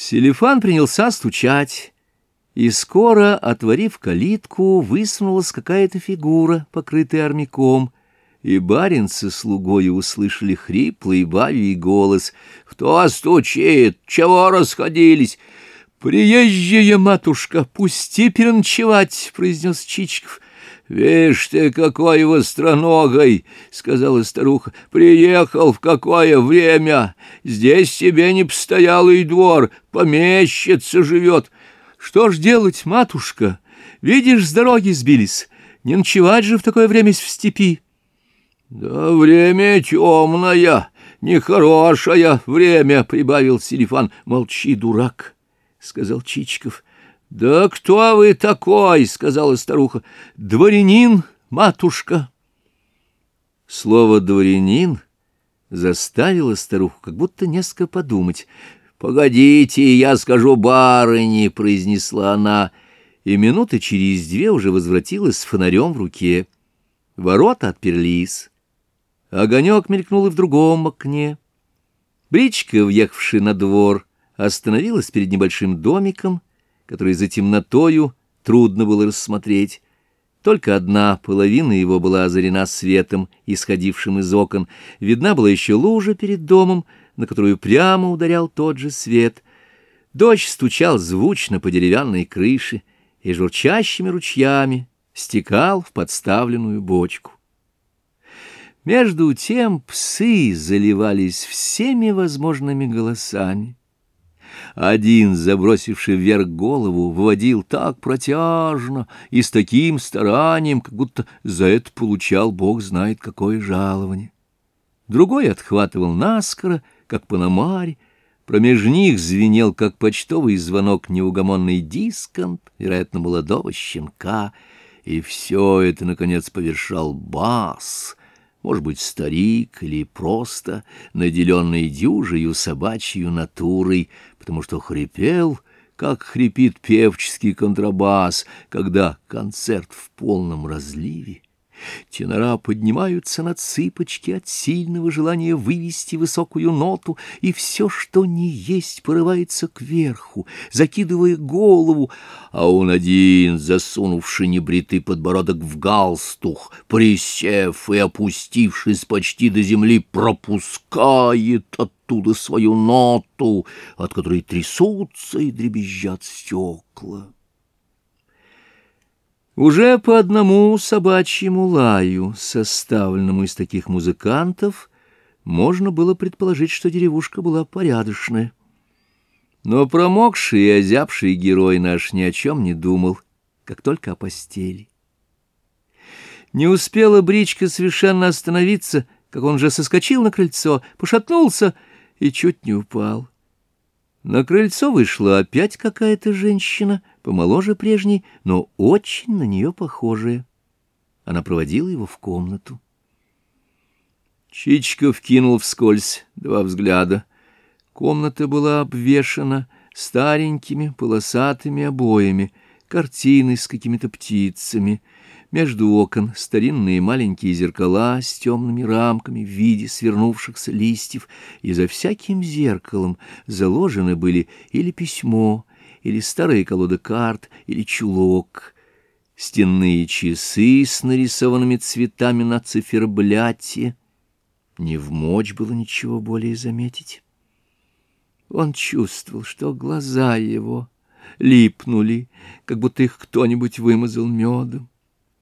Селифан принялся стучать, и скоро, отворив калитку, высунулась какая-то фигура, покрытая армяком, и барин со слугою услышали хриплый бабий голос. «Кто стучит? Чего расходились?» «Приезжая матушка, пусти переночевать», — произнес Чичиков. «Вишь ты, какой востроногой!» — сказала старуха. «Приехал в какое время! Здесь тебе не постоялый двор, помещица живет!» «Что ж делать, матушка? Видишь, с дороги сбились. Не ночевать же в такое время в степи!» «Да время темное, нехорошее время!» — прибавил Селифан. «Молчи, дурак!» — сказал Чичиков. «Да кто вы такой?» — сказала старуха. «Дворянин, матушка». Слово «дворянин» заставило старуху как будто несколько подумать. «Погодите, я скажу барыне», — произнесла она, и минуты через две уже возвратилась с фонарем в руке. Ворота отперлись. Огонек мелькнул и в другом окне. Бричка, въехавшая на двор, остановилась перед небольшим домиком — который за темнотою трудно было рассмотреть. Только одна половина его была озарена светом, исходившим из окон. Видна была еще лужа перед домом, на которую прямо ударял тот же свет. Дождь стучал звучно по деревянной крыше и журчащими ручьями стекал в подставленную бочку. Между тем псы заливались всеми возможными голосами. Один, забросивший вверх голову, выводил так протяжно и с таким старанием, как будто за это получал бог знает какое жалование. Другой отхватывал наскоро, как паномарь, промеж них звенел, как почтовый звонок, неугомонный дисконт, вероятно, молодого щенка, и все это, наконец, повершал бас — может быть, старик или просто наделенный дюжею собачью натурой, потому что хрипел, как хрипит певческий контрабас, когда концерт в полном разливе. Тенора поднимаются на цыпочки от сильного желания вывести высокую ноту, и все, что не есть, порывается кверху, закидывая голову, а он один, засунувший небритый подбородок в галстух, присев и опустившись почти до земли, пропускает оттуда свою ноту, от которой трясутся и дребезжат стекла. Уже по одному собачьему лаю, составленному из таких музыкантов, можно было предположить, что деревушка была порядочная. Но промокший и озябший герой наш ни о чем не думал, как только о постели. Не успела бричка совершенно остановиться, как он же соскочил на крыльцо, пошатнулся и чуть не упал. На крыльцо вышла опять какая-то женщина, помоложе прежней, но очень на нее похожая. Она проводила его в комнату. Чичиков кинул вскользь два взгляда. Комната была обвешана старенькими полосатыми обоями, картины с какими-то птицами — между окон старинные маленькие зеркала с темными рамками в виде свернувшихся листьев, и за всяким зеркалом заложены были или письмо, или старая колода карт, или чулок. Стенные часы с нарисованными цветами на цифербляте. Не в мочь было ничего более заметить. Он чувствовал, что глаза его липнули, как будто их кто-нибудь вымазал медом.